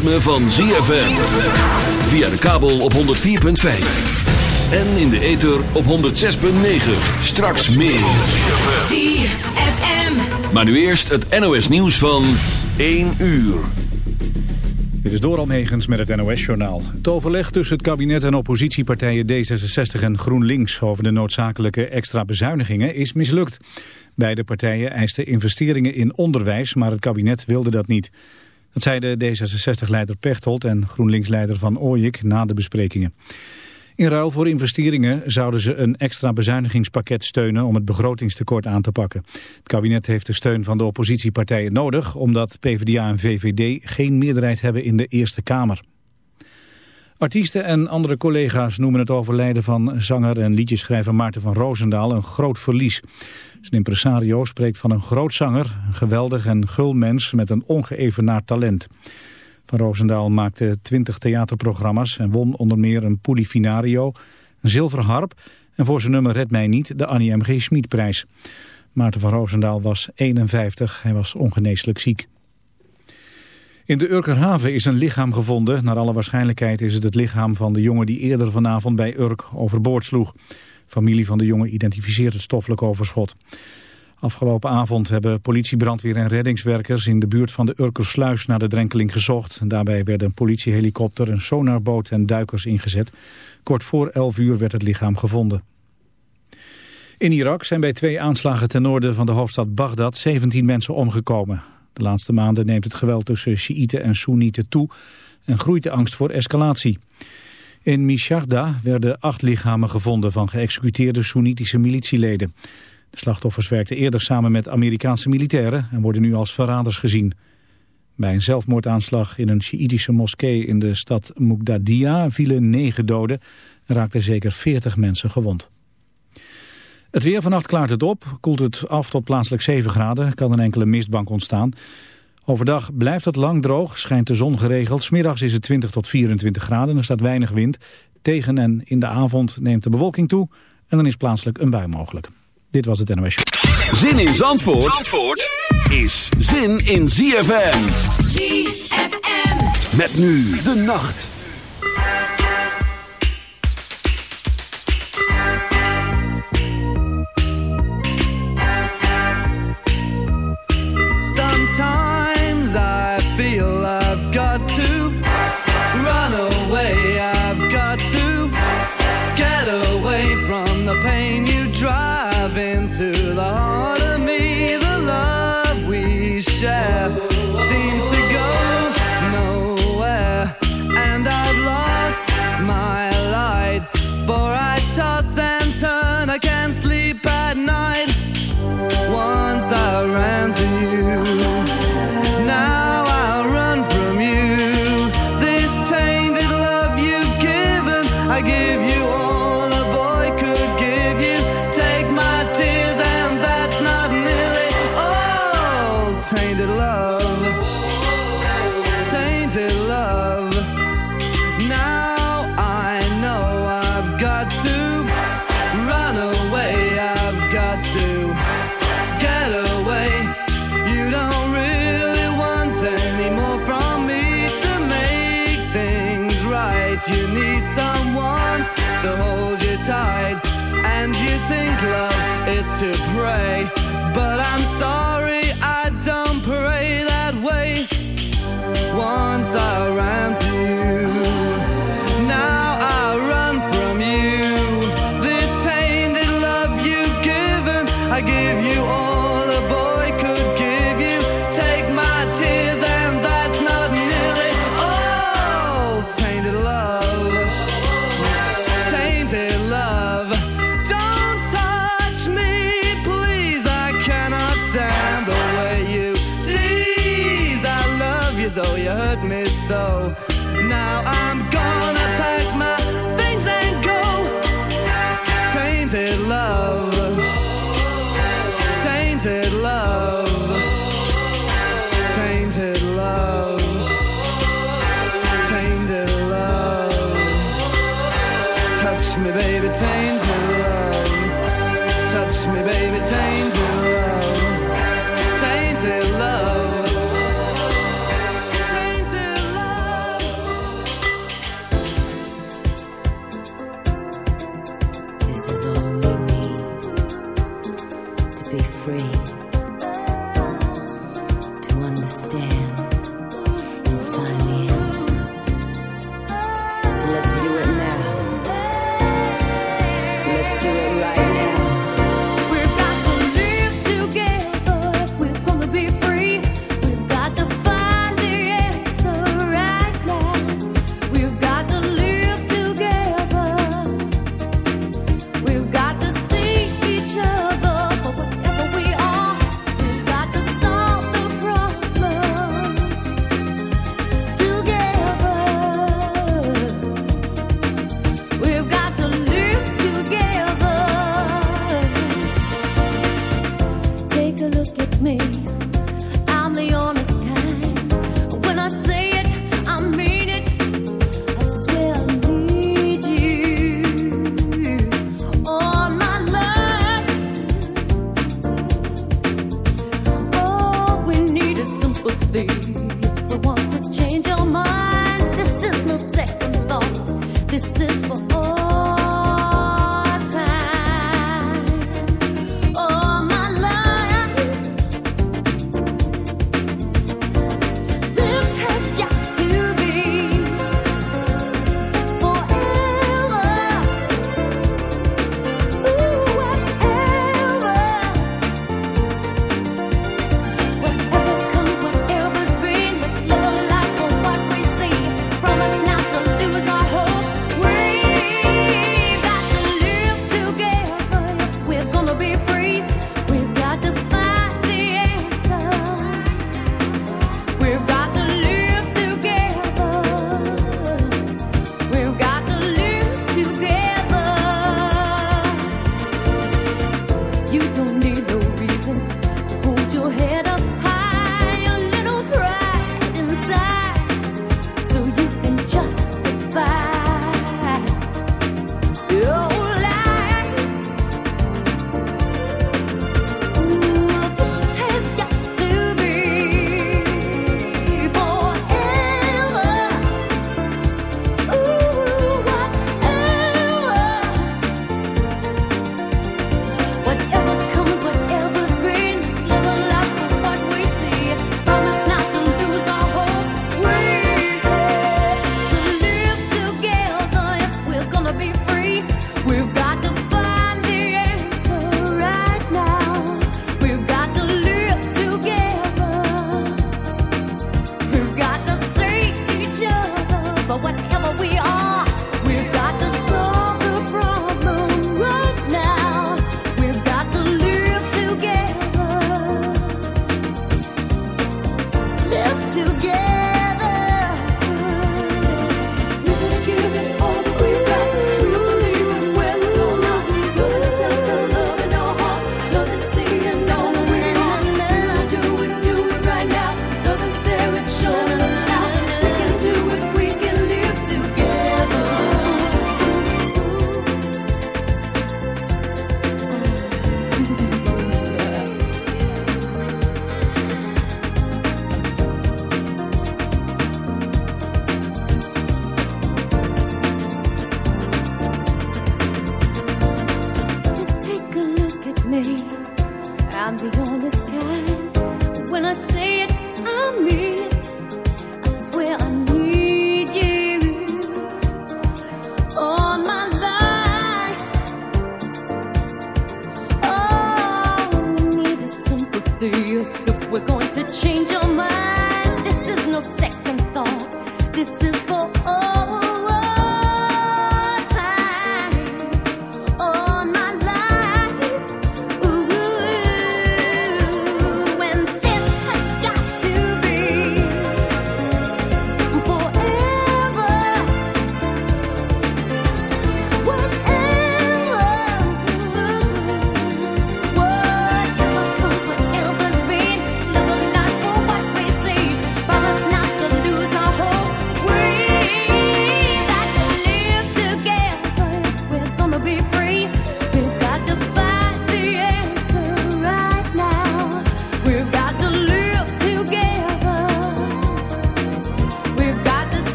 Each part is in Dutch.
ritme van ZFM. Via de kabel op 104.5. En in de ether op 106.9. Straks meer. ZFM. Maar nu eerst het NOS nieuws van 1 uur. Dit is Doral Megens met het NOS-journaal. Het overleg tussen het kabinet en oppositiepartijen D66 en GroenLinks... over de noodzakelijke extra bezuinigingen is mislukt. Beide partijen eisten investeringen in onderwijs, maar het kabinet wilde dat niet. Dat zei de D66-leider Pechtold en GroenLinks-leider Van Ooyik na de besprekingen. In ruil voor investeringen zouden ze een extra bezuinigingspakket steunen om het begrotingstekort aan te pakken. Het kabinet heeft de steun van de oppositiepartijen nodig omdat PvdA en VVD geen meerderheid hebben in de Eerste Kamer. Artiesten en andere collega's noemen het overlijden van zanger en liedjeschrijver Maarten van Roosendaal een groot verlies. Zijn impresario spreekt van een groot zanger, een geweldig en gul mens met een ongeëvenaard talent. Van Roosendaal maakte 20 theaterprogramma's en won onder meer een Polifinario, een zilveren harp en voor zijn nummer Red Mij Niet de Annie M.G. Schmidprijs. Maarten van Roosendaal was 51, hij was ongeneeslijk ziek. In de Urkerhaven is een lichaam gevonden. Naar alle waarschijnlijkheid is het het lichaam van de jongen die eerder vanavond bij Urk overboord sloeg. Familie van de jongen identificeert het stoffelijk overschot. Afgelopen avond hebben politie, brandweer en reddingswerkers in de buurt van de Urkersluis naar de drenkeling gezocht. Daarbij werden een politiehelikopter, een sonarboot en duikers ingezet. Kort voor 11 uur werd het lichaam gevonden. In Irak zijn bij twee aanslagen ten noorden van de hoofdstad Bagdad 17 mensen omgekomen. De laatste maanden neemt het geweld tussen Sjiïten en Soenieten toe en groeit de angst voor escalatie. In Misharda werden acht lichamen gevonden van geëxecuteerde Soenitische militieleden. De slachtoffers werkten eerder samen met Amerikaanse militairen en worden nu als verraders gezien. Bij een zelfmoordaanslag in een Sjiïtische moskee in de stad Mugdadia vielen negen doden en raakten zeker 40 mensen gewond. Het weer vannacht klaart het op, koelt het af tot plaatselijk 7 graden, kan een enkele mistbank ontstaan. Overdag blijft het lang droog, schijnt de zon geregeld. Smiddags is het 20 tot 24 graden, er staat weinig wind. Tegen en in de avond neemt de bewolking toe en dan is plaatselijk een bui mogelijk. Dit was het NOS Zin in Zandvoort, Zandvoort is zin in ZFM. ZFM. Met nu de nacht.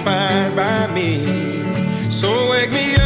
Fine by me. So wake me up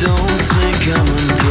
Don't think I'm ungrateful.